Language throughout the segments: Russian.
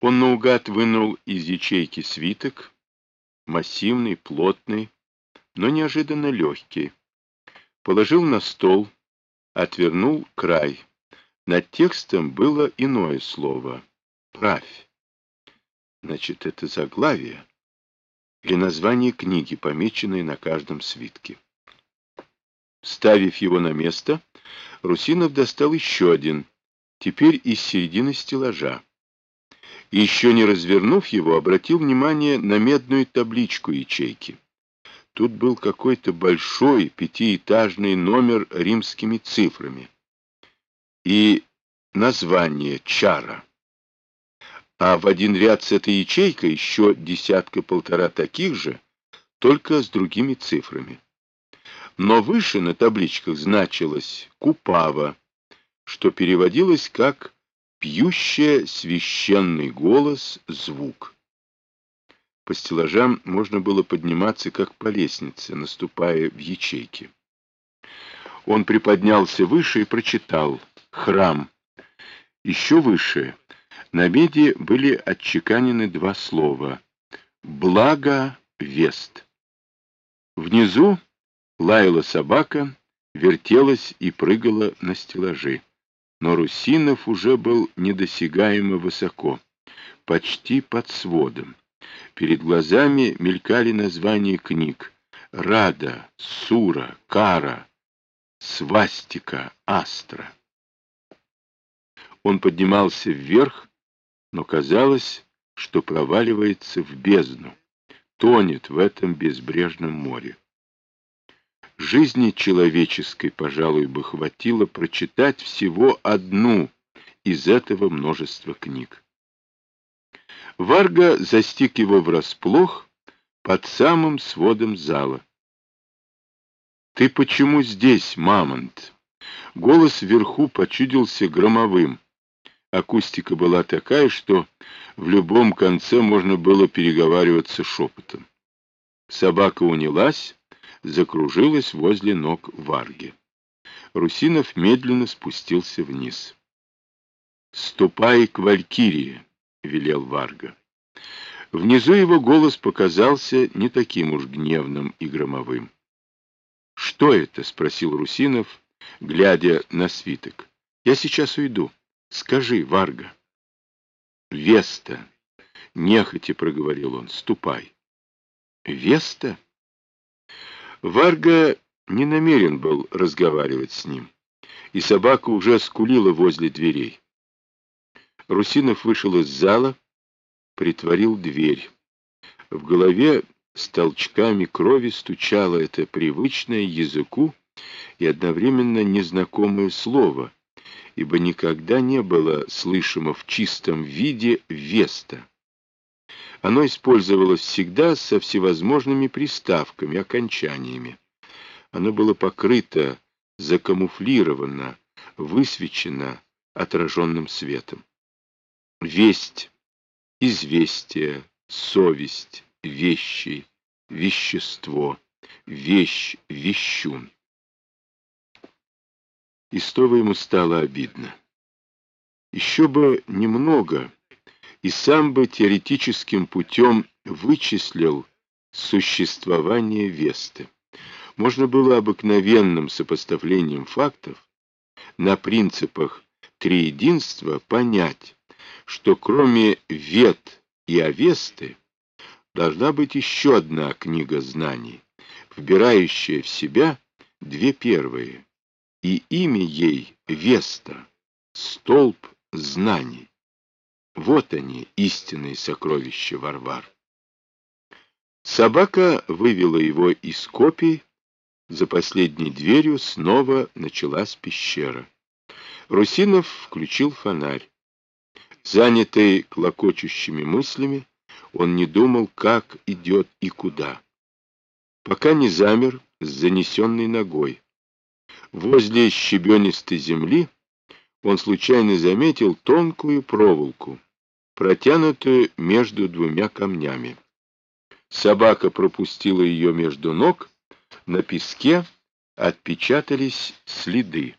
Он наугад вынул из ячейки свиток, массивный, плотный, но неожиданно легкий. Положил на стол, отвернул край. Над текстом было иное слово — «правь». Значит, это заглавие или название книги, помеченное на каждом свитке. Ставив его на место, Русинов достал еще один, теперь из середины стеллажа. Еще не развернув его, обратил внимание на медную табличку ячейки. Тут был какой-то большой пятиэтажный номер римскими цифрами и название «Чара». А в один ряд с этой ячейкой еще десятка-полтора таких же, только с другими цифрами. Но выше на табличках значилось «Купава», что переводилось как «пьющая священный голос звук». По стеллажам можно было подниматься, как по лестнице, наступая в ячейки. Он приподнялся выше и прочитал «Храм». Еще выше на меди были отчеканены два слова «Благо Вест». Внизу лаяла собака, вертелась и прыгала на стеллажи. Но Русинов уже был недосягаемо высоко, почти под сводом. Перед глазами мелькали названия книг «Рада», «Сура», «Кара», «Свастика», «Астра». Он поднимался вверх, но казалось, что проваливается в бездну, тонет в этом безбрежном море. Жизни человеческой, пожалуй, бы хватило прочитать всего одну из этого множества книг. Варга застиг его врасплох под самым сводом зала. «Ты почему здесь, мамонт?» Голос вверху почудился громовым. Акустика была такая, что в любом конце можно было переговариваться шепотом. Собака унялась, закружилась возле ног Варги. Русинов медленно спустился вниз. «Ступай к Валькирии», — велел Варга. Внизу его голос показался не таким уж гневным и громовым. «Что это?» — спросил Русинов, глядя на свиток. «Я сейчас уйду. Скажи, Варга». «Веста», — нехотя проговорил он, — «ступай». «Веста?» Варга не намерен был разговаривать с ним, и собака уже скулила возле дверей. Русинов вышел из зала, притворил дверь. В голове с толчками крови стучало это привычное языку и одновременно незнакомое слово, ибо никогда не было слышимо в чистом виде «веста». Оно использовалось всегда со всевозможными приставками, окончаниями. Оно было покрыто, закамуфлировано, высвечено отраженным светом. Весть, известие, совесть, вещи, вещество, вещь, вещун. И снова ему стало обидно. Еще бы немного, и сам бы теоретическим путем вычислил существование Весты. Можно было обыкновенным сопоставлением фактов на принципах триединства понять, что кроме Вет и Авесты должна быть еще одна книга знаний, вбирающая в себя две первые, и имя ей Веста, столб знаний. Вот они, истинные сокровища Варвар. Собака вывела его из копий. За последней дверью снова началась пещера. Русинов включил фонарь. Занятый клокочущими мыслями, он не думал, как идет и куда. Пока не замер с занесенной ногой. Возле щебенистой земли он случайно заметил тонкую проволоку протянутую между двумя камнями. Собака пропустила ее между ног, на песке отпечатались следы.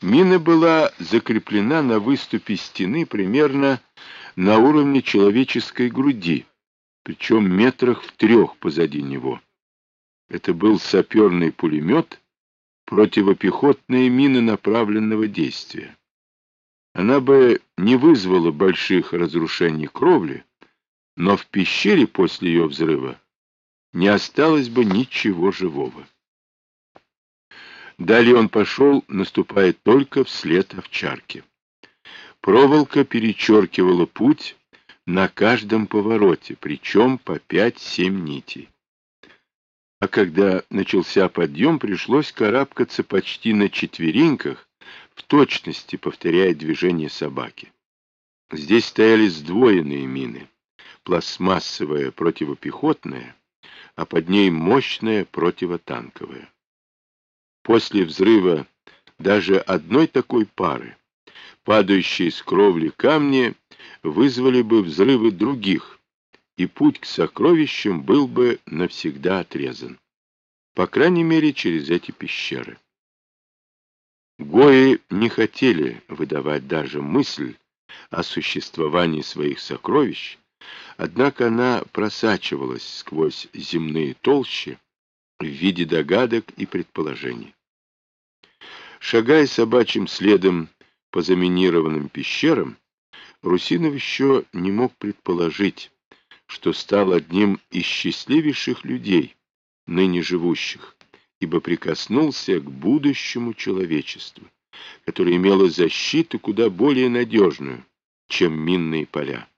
Мина была закреплена на выступе стены примерно на уровне человеческой груди, причем метрах в трех позади него. Это был саперный пулемет, противопехотные мины направленного действия. Она бы не вызвала больших разрушений кровли, но в пещере после ее взрыва не осталось бы ничего живого. Далее он пошел, наступая только вслед овчарки. Проволока перечеркивала путь на каждом повороте, причем по пять-семь нитей. А когда начался подъем, пришлось карабкаться почти на четвереньках, в точности повторяя движение собаки. Здесь стояли сдвоенные мины, пластмассовая противопехотная, а под ней мощная противотанковая. После взрыва даже одной такой пары, падающие с кровли камни, вызвали бы взрывы других, и путь к сокровищам был бы навсегда отрезан. По крайней мере, через эти пещеры. Гои не хотели выдавать даже мысль о существовании своих сокровищ, однако она просачивалась сквозь земные толщи в виде догадок и предположений. Шагая собачьим следом по заминированным пещерам, Русинов еще не мог предположить, что стал одним из счастливейших людей, ныне живущих, ибо прикоснулся к будущему человечеству, которое имело защиту куда более надежную, чем минные поля.